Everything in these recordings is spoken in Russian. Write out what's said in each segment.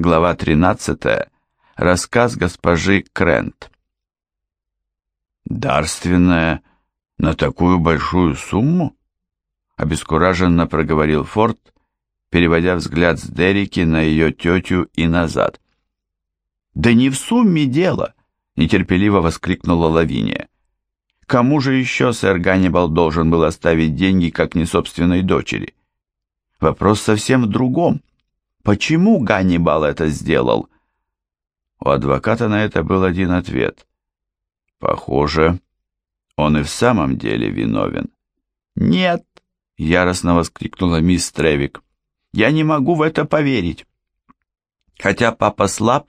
Глава 13. Рассказ госпожи Крент. «Дарственная на такую большую сумму?» Обескураженно проговорил Форд, переводя взгляд с Дерики на ее тетю и назад. «Да не в сумме дело!» — нетерпеливо воскликнула Лавиния. «Кому же еще сэр Ганнибал должен был оставить деньги, как не собственной дочери? Вопрос совсем в другом. Почему Ганнибал это сделал?» У адвоката на это был один ответ. «Похоже, он и в самом деле виновен». «Нет!» — яростно воскликнула мисс Тревик. «Я не могу в это поверить. Хотя папа слаб,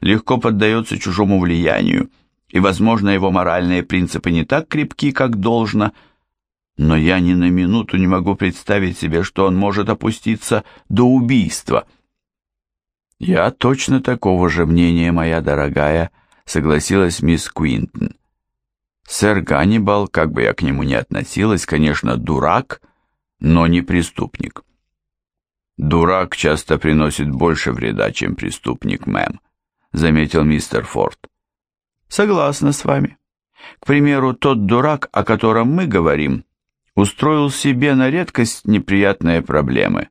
легко поддается чужому влиянию, и, возможно, его моральные принципы не так крепки, как должно, но я ни на минуту не могу представить себе, что он может опуститься до убийства». «Я точно такого же мнения, моя дорогая», — согласилась мисс Куинтон. «Сэр Ганнибал, как бы я к нему ни относилась, конечно, дурак, но не преступник». «Дурак часто приносит больше вреда, чем преступник, мэм», — заметил мистер Форд. «Согласна с вами. К примеру, тот дурак, о котором мы говорим, устроил себе на редкость неприятные проблемы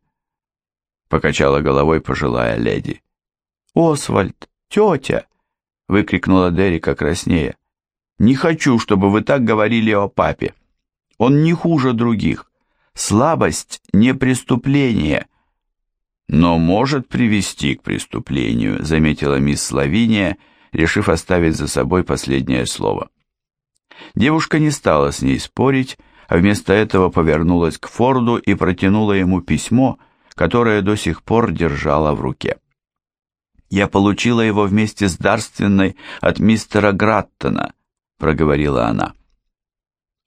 покачала головой пожилая леди. «Освальд, тетя!» — выкрикнула Дерека краснея. «Не хочу, чтобы вы так говорили о папе. Он не хуже других. Слабость — не преступление». «Но может привести к преступлению», — заметила мисс Лавиния, решив оставить за собой последнее слово. Девушка не стала с ней спорить, а вместо этого повернулась к Форду и протянула ему письмо, — которое до сих пор держала в руке. «Я получила его вместе с дарственной от мистера Граттона», — проговорила она.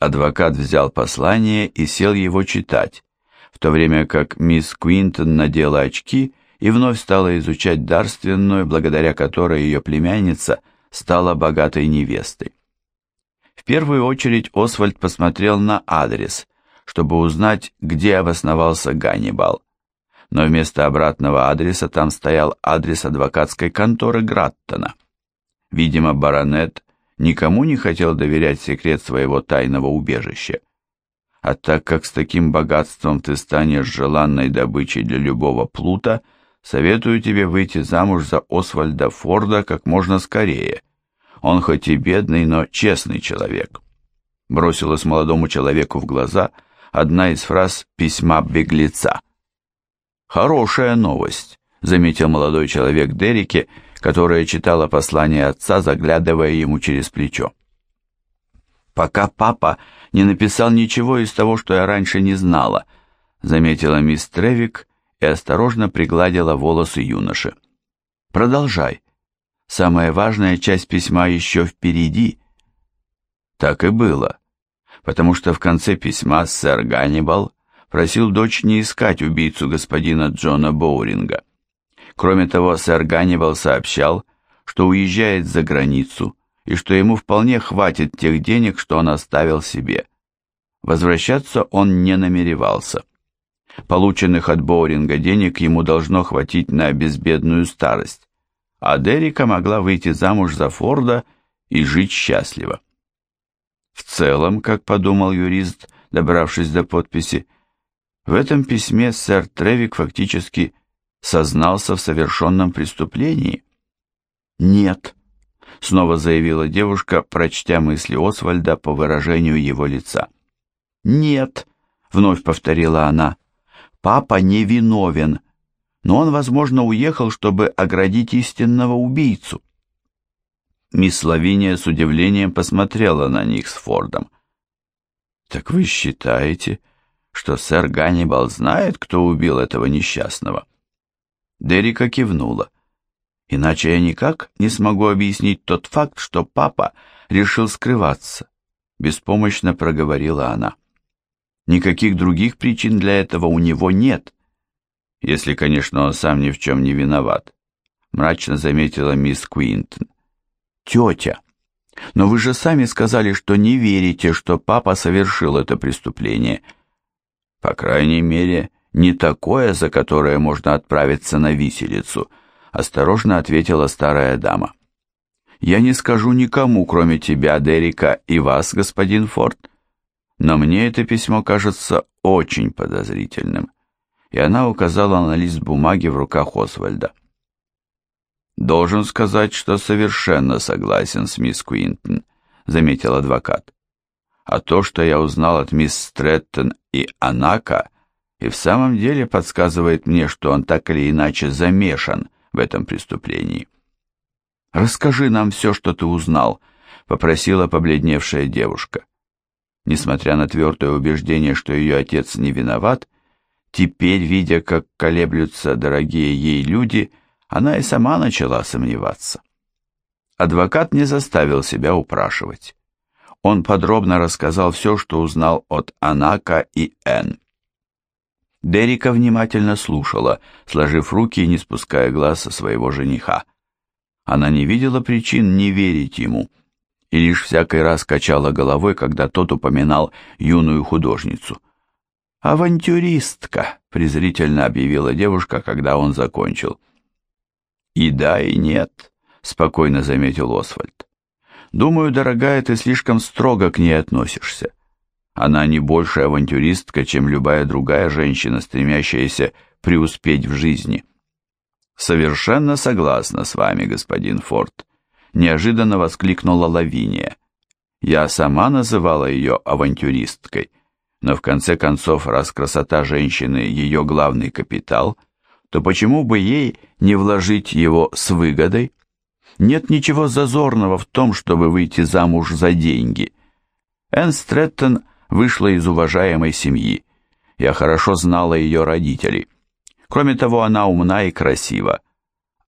Адвокат взял послание и сел его читать, в то время как мисс Куинтон надела очки и вновь стала изучать дарственную, благодаря которой ее племянница стала богатой невестой. Первую очередь Освальд посмотрел на адрес, чтобы узнать, где обосновался Ганнибал но вместо обратного адреса там стоял адрес адвокатской конторы Граттона. Видимо, баронет никому не хотел доверять секрет своего тайного убежища. А так как с таким богатством ты станешь желанной добычей для любого плута, советую тебе выйти замуж за Освальда Форда как можно скорее. Он хоть и бедный, но честный человек. Бросилась молодому человеку в глаза одна из фраз письма беглеца. «Хорошая новость», — заметил молодой человек Дереке, которая читала послание отца, заглядывая ему через плечо. «Пока папа не написал ничего из того, что я раньше не знала», — заметила мисс Тревик и осторожно пригладила волосы юноши. «Продолжай. Самая важная часть письма еще впереди». Так и было, потому что в конце письма сэр Ганнибал просил дочь не искать убийцу господина Джона Боуринга. Кроме того, сэр Ганнибал сообщал, что уезжает за границу и что ему вполне хватит тех денег, что он оставил себе. Возвращаться он не намеревался. Полученных от Боуринга денег ему должно хватить на безбедную старость, а Дерека могла выйти замуж за Форда и жить счастливо. В целом, как подумал юрист, добравшись до подписи, в этом письме сэр Тревик фактически сознался в совершенном преступлении. «Нет», — снова заявила девушка, прочтя мысли Освальда по выражению его лица. «Нет», — вновь повторила она, — «папа не виновен, но он, возможно, уехал, чтобы оградить истинного убийцу». Мисс Лавиния с удивлением посмотрела на них с Фордом. «Так вы считаете, что сэр Ганнибал знает, кто убил этого несчастного? Дерика кивнула. Иначе я никак не смогу объяснить тот факт, что папа решил скрываться. Беспомощно проговорила она. Никаких других причин для этого у него нет. Если, конечно, он сам ни в чем не виноват. Мрачно заметила мисс Куинтон. Тетя, но вы же сами сказали, что не верите, что папа совершил это преступление. По крайней мере, не такое, за которое можно отправиться на виселицу, осторожно ответила старая дама. «Я не скажу никому, кроме тебя, Дерека, и вас, господин Форд, но мне это письмо кажется очень подозрительным» и она указала на лист бумаги в руках Освальда. «Должен сказать, что совершенно согласен с мисс Куинтон», — заметил адвокат. «А то, что я узнал от мисс Стрэттон и Анака, и в самом деле подсказывает мне, что он так или иначе замешан в этом преступлении». «Расскажи нам все, что ты узнал», — попросила побледневшая девушка. Несмотря на твердое убеждение, что ее отец не виноват, теперь, видя, как колеблются дорогие ей люди, — она и сама начала сомневаться. Адвокат не заставил себя упрашивать. Он подробно рассказал все, что узнал от Анака и Эн. Дерика внимательно слушала, сложив руки и не спуская глаз со своего жениха. Она не видела причин не верить ему, и лишь всякий раз качала головой, когда тот упоминал юную художницу. «Авантюристка», — презрительно объявила девушка, когда он закончил. «И да, и нет», — спокойно заметил Освальд. «Думаю, дорогая, ты слишком строго к ней относишься. Она не больше авантюристка, чем любая другая женщина, стремящаяся преуспеть в жизни». «Совершенно согласна с вами, господин Форд», — неожиданно воскликнула Лавиния. «Я сама называла ее авантюристкой, но в конце концов, раз красота женщины — ее главный капитал, то почему бы ей не вложить его с выгодой? Нет ничего зазорного в том, чтобы выйти замуж за деньги. Энн Стрэттон вышла из уважаемой семьи. Я хорошо знала ее родителей. Кроме того, она умна и красива.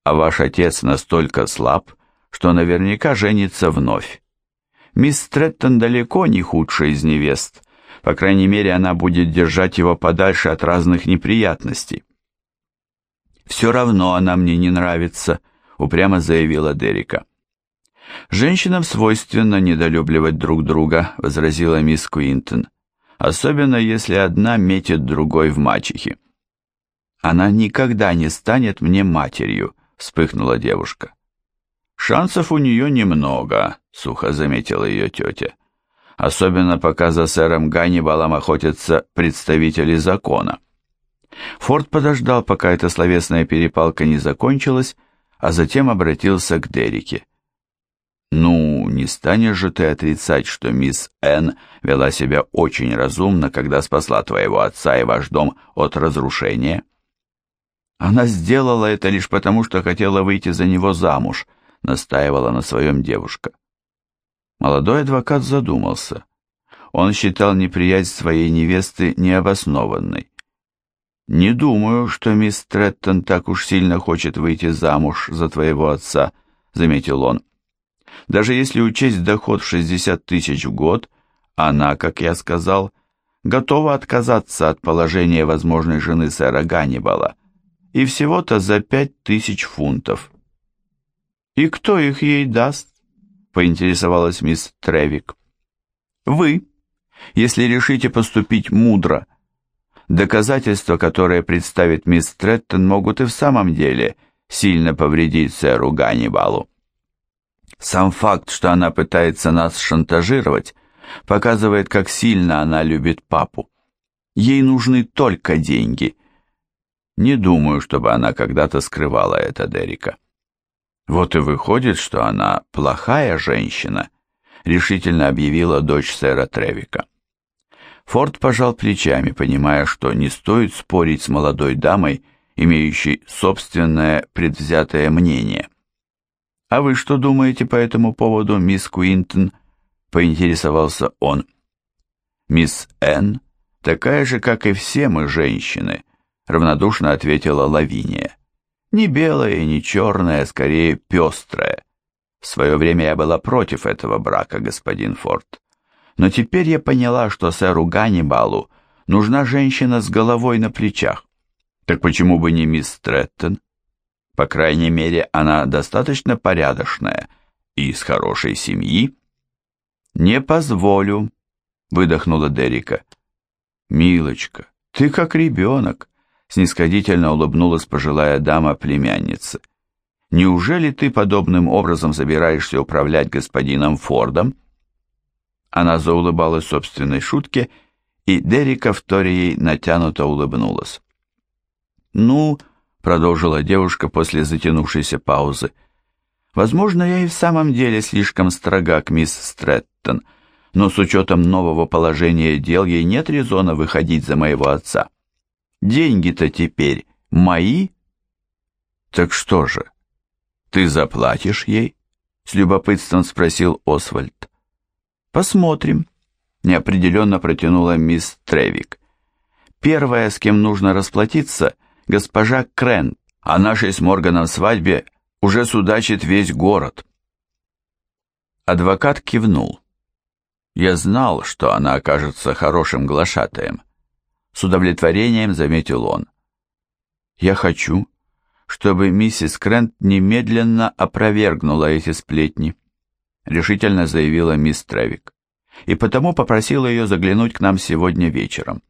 А ваш отец настолько слаб, что наверняка женится вновь. Мисс Стрэттон далеко не худшая из невест. По крайней мере, она будет держать его подальше от разных неприятностей. «Все равно она мне не нравится», — упрямо заявила Дерека. «Женщинам свойственно недолюбливать друг друга», — возразила мисс Куинтон, «особенно если одна метит другой в мачехи». «Она никогда не станет мне матерью», — вспыхнула девушка. «Шансов у нее немного», — сухо заметила ее тетя. «Особенно пока за сэром Ганнибалом охотятся представители закона». Форд подождал, пока эта словесная перепалка не закончилась, а затем обратился к Дереке. «Ну, не станешь же ты отрицать, что мисс Н вела себя очень разумно, когда спасла твоего отца и ваш дом от разрушения?» «Она сделала это лишь потому, что хотела выйти за него замуж», настаивала на своем девушка. Молодой адвокат задумался. Он считал неприязнь своей невесты необоснованной. «Не думаю, что мисс Треттон так уж сильно хочет выйти замуж за твоего отца», — заметил он. «Даже если учесть доход в 60 тысяч в год, она, как я сказал, готова отказаться от положения возможной жены сэра Ганнибала, и всего-то за пять тысяч фунтов». «И кто их ей даст?» — поинтересовалась мисс Тревик. «Вы, если решите поступить мудро», — Доказательства, которые представит мисс Треттон, могут и в самом деле сильно повредить сэру Ганнибалу. Сам факт, что она пытается нас шантажировать, показывает, как сильно она любит папу. Ей нужны только деньги. Не думаю, чтобы она когда-то скрывала это Дерека. Вот и выходит, что она плохая женщина, решительно объявила дочь сэра Тревика. Форд пожал плечами, понимая, что не стоит спорить с молодой дамой, имеющей собственное предвзятое мнение. «А вы что думаете по этому поводу, мисс Куинтон?» — поинтересовался он. «Мисс Энн такая же, как и все мы, женщины», — равнодушно ответила Лавиния. «Не белая, не черная, а скорее пестрая. В свое время я была против этого брака, господин Форд. Но теперь я поняла, что сэру Ганнибалу нужна женщина с головой на плечах. Так почему бы не мисс Треттон? По крайней мере, она достаточно порядочная и из хорошей семьи. «Не позволю», — выдохнула Дерека. «Милочка, ты как ребенок», — снисходительно улыбнулась пожилая дама племянницы. Неужели ты подобным образом собираешься управлять господином Фордом?» Она заулыбалась собственной шутке, и Дерека вторе ей натянуто улыбнулась. «Ну», — продолжила девушка после затянувшейся паузы, — «возможно, я и в самом деле слишком строга к мисс Стрэттон, но с учетом нового положения дел ей нет резона выходить за моего отца. Деньги-то теперь мои?» «Так что же, ты заплатишь ей?» — с любопытством спросил Освальд. «Посмотрим», — неопределенно протянула мисс Тревик. «Первая, с кем нужно расплатиться, госпожа Крен. О нашей с Морганом свадьбе уже судачит весь город». Адвокат кивнул. Я знал, что она окажется хорошим глашатаем. С удовлетворением заметил он. «Я хочу, чтобы миссис Крент немедленно опровергнула эти сплетни», решительно заявила мисс Тревик, и потому попросила ее заглянуть к нам сегодня вечером.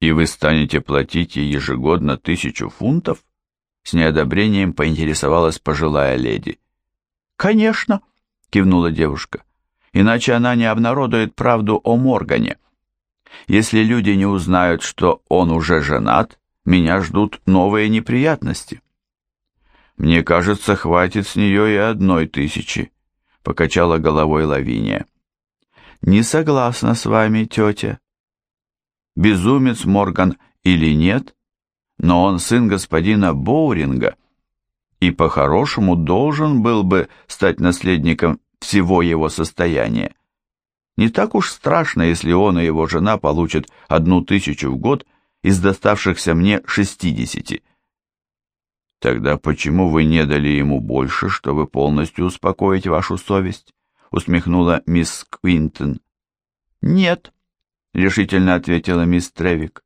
«И вы станете платить ей ежегодно тысячу фунтов?» С неодобрением поинтересовалась пожилая леди. «Конечно», — кивнула девушка, — «иначе она не обнародует правду о Моргане. Если люди не узнают, что он уже женат, меня ждут новые неприятности. Мне кажется, хватит с нее и одной тысячи, покачала головой Лавиния. Не согласна с вами, тетя. Безумец Морган или нет, но он сын господина Боуринга и по-хорошему должен был бы стать наследником всего его состояния. Не так уж страшно, если он и его жена получат одну тысячу в год из доставшихся мне шестидесяти. Тогда почему вы не дали ему больше, чтобы полностью успокоить вашу совесть? усмехнула мисс Квинтон. Нет, решительно ответила мисс Тревик.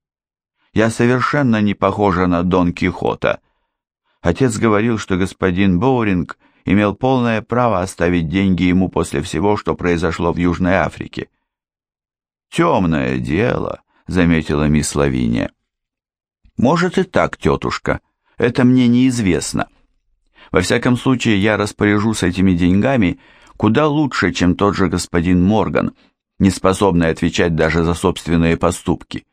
Я совершенно не похожа на Дон Кихота. Отец говорил, что господин Боуринг имел полное право оставить деньги ему после всего, что произошло в Южной Африке. «Темное дело», — заметила мисс Лавиния. «Может и так, тетушка, это мне неизвестно. Во всяком случае, я распоряжусь этими деньгами куда лучше, чем тот же господин Морган, не способный отвечать даже за собственные поступки.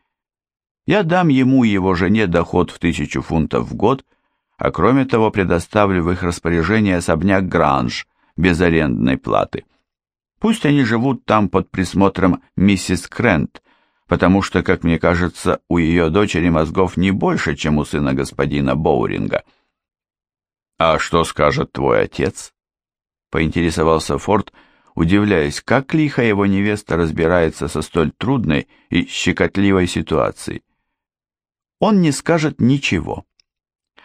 Я дам ему и его жене доход в тысячу фунтов в год, а кроме того предоставлю в их распоряжение особняк Гранж без арендной платы. Пусть они живут там под присмотром миссис Крент, потому что, как мне кажется, у ее дочери мозгов не больше, чем у сына господина Боуринга. «А что скажет твой отец?» — поинтересовался Форд, удивляясь, как лихо его невеста разбирается со столь трудной и щекотливой ситуацией. «Он не скажет ничего.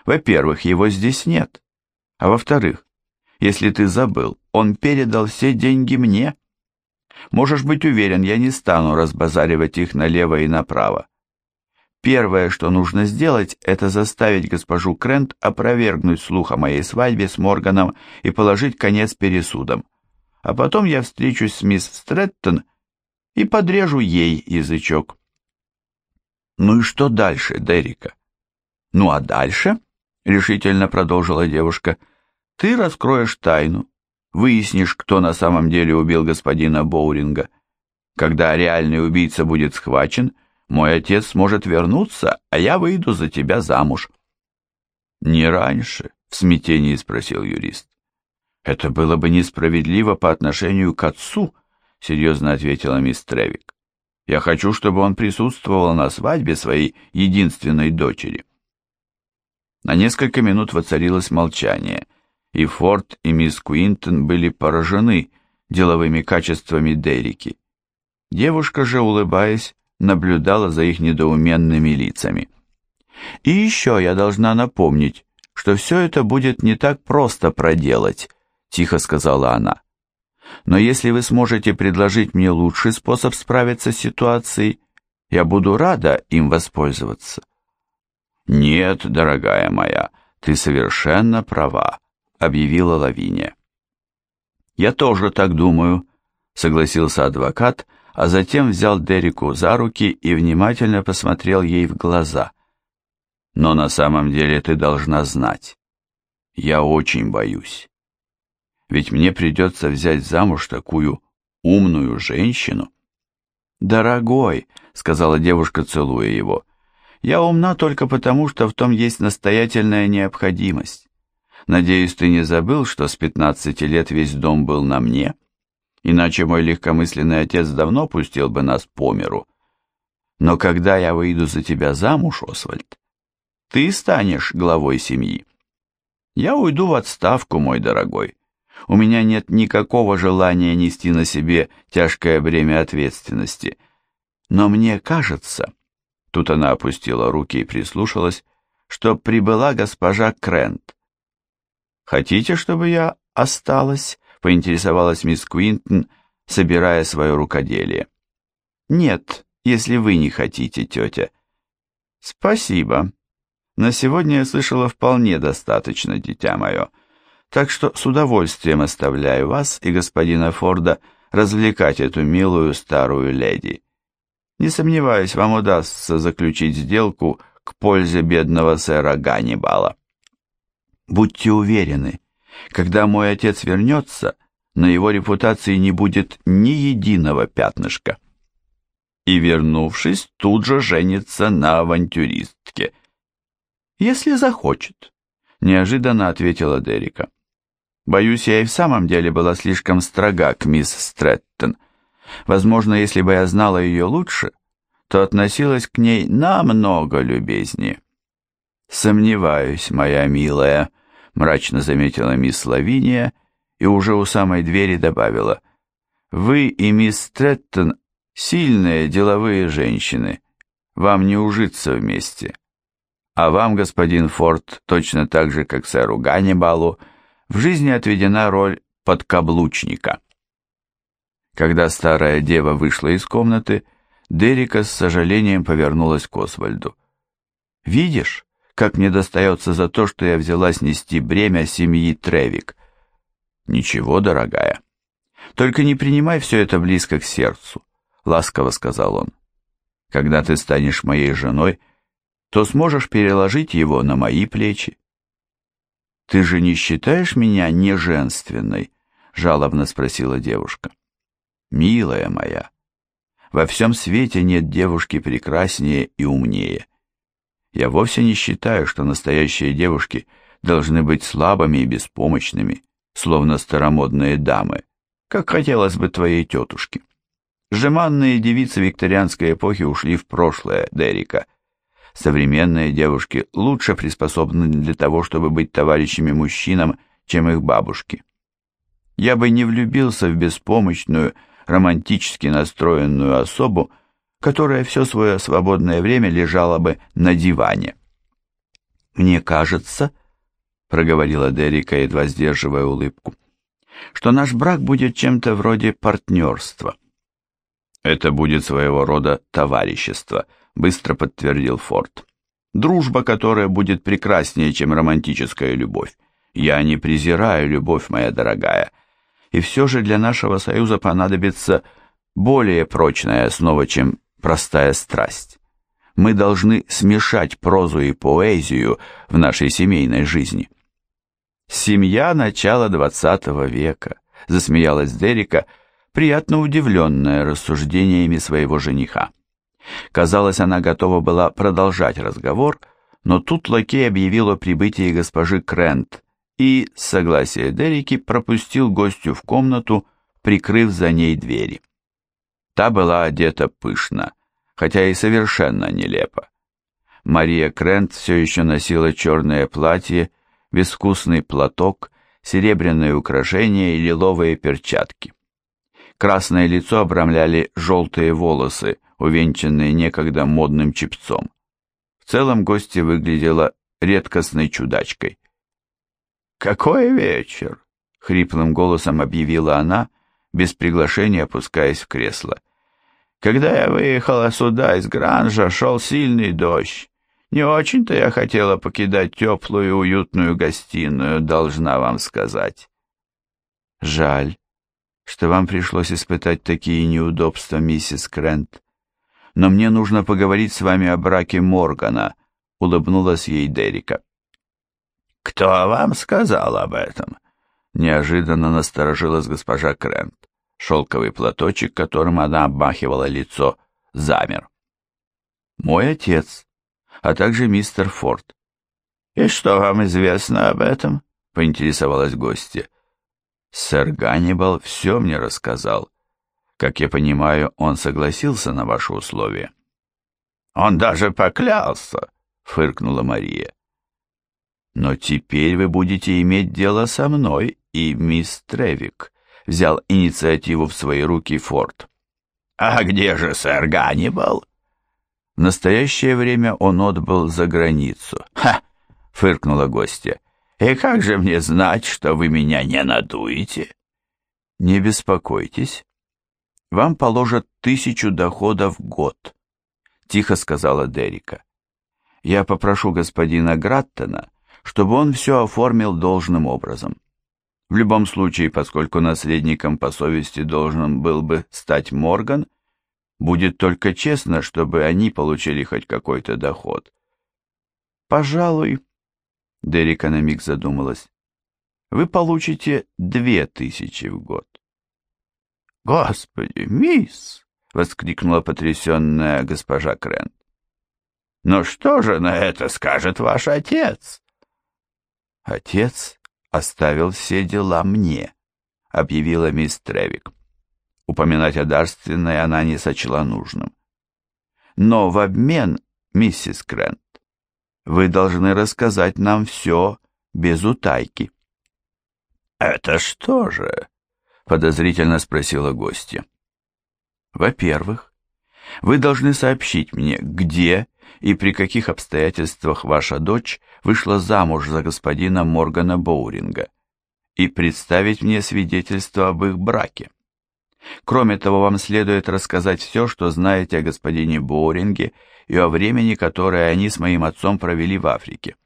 Во-первых, его здесь нет, а во-вторых, если ты забыл, он передал все деньги мне». Можешь быть уверен, я не стану разбазаривать их налево и направо. Первое, что нужно сделать, это заставить госпожу Крент опровергнуть слух о моей свадьбе с Морганом и положить конец пересудам. А потом я встречусь с мисс Стрэттон и подрежу ей язычок. Ну и что дальше, Дерека? Ну а дальше, решительно продолжила девушка, ты раскроешь тайну, выяснишь, кто на самом деле убил господина Боуринга. Когда реальный убийца будет схвачен, мой отец сможет вернуться, а я выйду за тебя замуж. Не раньше, в смятении спросил юрист. Это было бы несправедливо по отношению к отцу, серьезно ответила мисс Тревик. Я хочу, чтобы он присутствовал на свадьбе своей единственной дочери. На несколько минут воцарилось молчание – и Форд, и мисс Куинтон были поражены деловыми качествами Дерики. Девушка же, улыбаясь, наблюдала за их недоуменными лицами. «И еще я должна напомнить, что все это будет не так просто проделать», — тихо сказала она. «Но если вы сможете предложить мне лучший способ справиться с ситуацией, я буду рада им воспользоваться». «Нет, дорогая моя, ты совершенно права», объявила Лавиния. «Я тоже так думаю», — согласился адвокат, а затем взял Дереку за руки и внимательно посмотрел ей в глаза. «Но на самом деле ты должна знать. Я очень боюсь. Ведь мне придется взять замуж такую умную женщину. «Дорогой», — сказала девушка, целуя его, — «я умна только потому, что в том есть настоятельная необходимость. Надеюсь, ты не забыл, что с пятнадцати лет весь дом был на мне, иначе мой легкомысленный отец давно пустил бы нас по миру. Но когда я выйду за тебя замуж, Освальд, ты станешь главой семьи. Я уйду в отставку, мой дорогой. У меня нет никакого желания нести на себе тяжкое бремя ответственности. Но мне кажется, тут она опустила руки и прислушалась, что прибыла госпожа Крент. «Хотите, чтобы я осталась?» — поинтересовалась мисс Куинтон, собирая свое рукоделие. «Нет, если вы не хотите, тетя». «Спасибо. На сегодня я слышала вполне достаточно, дитя мое так что с удовольствием оставляю вас и господина Форда развлекать эту милую старую леди. Не сомневаюсь, вам удастся заключить сделку к пользе бедного сэра Ганнибала. Будьте уверены, когда мой отец вернется, на его репутации не будет ни единого пятнышка. И, вернувшись, тут же женится на авантюристке. Если захочет, неожиданно ответила Дерика. Боюсь, я и в самом деле была слишком строга к мисс Стрэттон. Возможно, если бы я знала ее лучше, то относилась к ней намного любезнее. «Сомневаюсь, моя милая», — мрачно заметила мисс Лавиния и уже у самой двери добавила. «Вы и мисс Стрэттон сильные деловые женщины. Вам не ужиться вместе. А вам, господин Форд, точно так же, как сэру Ганнибалу, — в жизни отведена роль подкаблучника. Когда старая дева вышла из комнаты, Дерека с сожалением повернулась к Освальду. «Видишь, как мне достается за то, что я взялась нести бремя семьи Тревик?» «Ничего, дорогая. Только не принимай все это близко к сердцу», — ласково сказал он. «Когда ты станешь моей женой, то сможешь переложить его на мои плечи. «Ты же не считаешь меня неженственной?» — жалобно спросила девушка. «Милая моя, во всем свете нет девушки прекраснее и умнее. Я вовсе не считаю, что настоящие девушки должны быть слабыми и беспомощными, словно старомодные дамы, как хотелось бы твоей тетушке. Жеманные девицы викторианской эпохи ушли в прошлое, Дерека, — Современные девушки лучше приспособлены для того, чтобы быть товарищами мужчинам, чем их бабушки. Я бы не влюбился в беспомощную, романтически настроенную особу, которая все свое свободное время лежала бы на диване. «Мне кажется», — проговорила Дерека, едва сдерживая улыбку, «что наш брак будет чем-то вроде партнерства». «Это будет своего рода товарищество», быстро подтвердил Форд. Дружба, которая будет прекраснее, чем романтическая любовь. Я не презираю любовь, моя дорогая. И все же для нашего союза понадобится более прочная основа, чем простая страсть. Мы должны смешать прозу и поэзию в нашей семейной жизни. Семья начала двадцатого века, засмеялась Дерека, приятно удивленная рассуждениями своего жениха. Казалось, она готова была продолжать разговор, но тут лакей объявил о прибытии госпожи Крент и, с согласия Дерики, пропустил гостю в комнату, прикрыв за ней двери. Та была одета пышно, хотя и совершенно нелепо. Мария Крент все еще носила черное платье, безвкусный платок, серебряные украшения и лиловые перчатки. Красное лицо обрамляли желтые волосы, увенчанные некогда модным чепцом. В целом гостья выглядела редкостной чудачкой. «Какой вечер!» — хриплым голосом объявила она, без приглашения опускаясь в кресло. «Когда я выехала сюда из Гранжа, шел сильный дождь. Не очень-то я хотела покидать теплую уютную гостиную, должна вам сказать». «Жаль, что вам пришлось испытать такие неудобства, миссис Крент но мне нужно поговорить с вами о браке Моргана», — улыбнулась ей Дерика. «Кто вам сказал об этом?» Неожиданно насторожилась госпожа Крент. Шелковый платочек, которым она обмахивала лицо, замер. «Мой отец, а также мистер Форд». «И что вам известно об этом?» — поинтересовалась гостья. «Сэр Ганнибал все мне рассказал. Как я понимаю, он согласился на ваши условия». «Он даже поклялся», — фыркнула Мария. «Но теперь вы будете иметь дело со мной и мисс Тревик», — взял инициативу в свои руки Форд. «А где же сэр Ганнибал?» В настоящее время он отбыл за границу. «Ха!» — фыркнула гостья. «И как же мне знать, что вы меня не надуете?» «Не беспокойтесь. Вам положат тысячу доходов в год», — тихо сказала Дерика. «Я попрошу господина Граттона, чтобы он все оформил должным образом. В любом случае, поскольку наследником по совести должен был бы стать Морган, — Будет только честно, чтобы они получили хоть какой-то доход. Пожалуй, Дерека на миг задумалась, вы получите две тысячи в год. Господи, мисс! воскликнула потрясенная госпожа Крент. «Но что же на это скажет ваш отец?» «Отец оставил все дела мне», — объявила мисс Тревик. Упоминать о дарственной она не сочла нужным. Но в обмен, миссис Крент, вы должны рассказать нам все без утайки. «Это что же?» — подозрительно спросила гостья. «Во-первых, вы должны сообщить мне, где и при каких обстоятельствах ваша дочь вышла замуж за господина Моргана Боуринга и представить мне свидетельство об их браке. Кроме того, вам следует рассказать все, что знаете о господине Боуринге и о времени, которое они с моим отцом провели в Африке.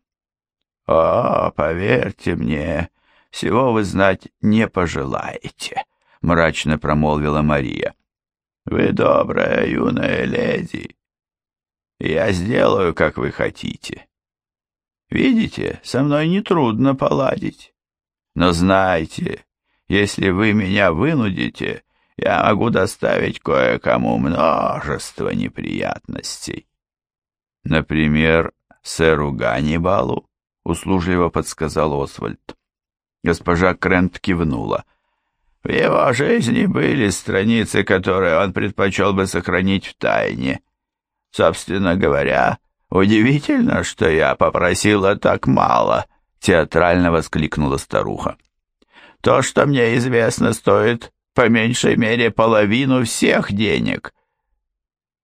«О, поверьте мне, всего вы знать не пожелаете», — мрачно промолвила Мария. «Вы добрая юная леди. Я сделаю, как вы хотите. Видите, со мной нетрудно поладить. Но знайте, если вы меня вынудите, я могу доставить кое-кому множество неприятностей. Например, сэру Ганнибалу, услужливо подсказал Освальд. Госпожа Крент кивнула. В его жизни были страницы, которые он предпочел бы сохранить в тайне. Собственно говоря, удивительно, что я попросила так мало, театрально воскликнула старуха. То, что мне известно, стоит по меньшей мере половину всех денег.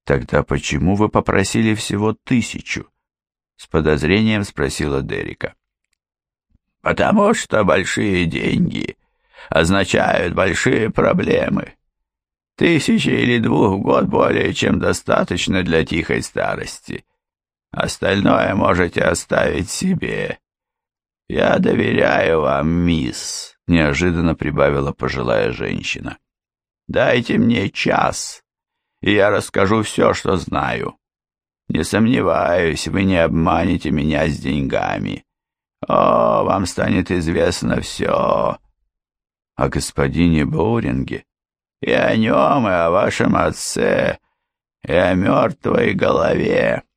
Тогда почему вы попросили всего тысячу? С подозрением спросила Дерика. Потому что большие деньги означают большие проблемы. Тысячи или двух год более чем достаточно для тихой старости. Остальное можете оставить себе. Я доверяю вам, мисс неожиданно прибавила пожилая женщина. «Дайте мне час, и я расскажу все, что знаю. Не сомневаюсь, вы не обманете меня с деньгами. О, вам станет известно все. О господине Боуринге, и о нем, и о вашем отце, и о мертвой голове».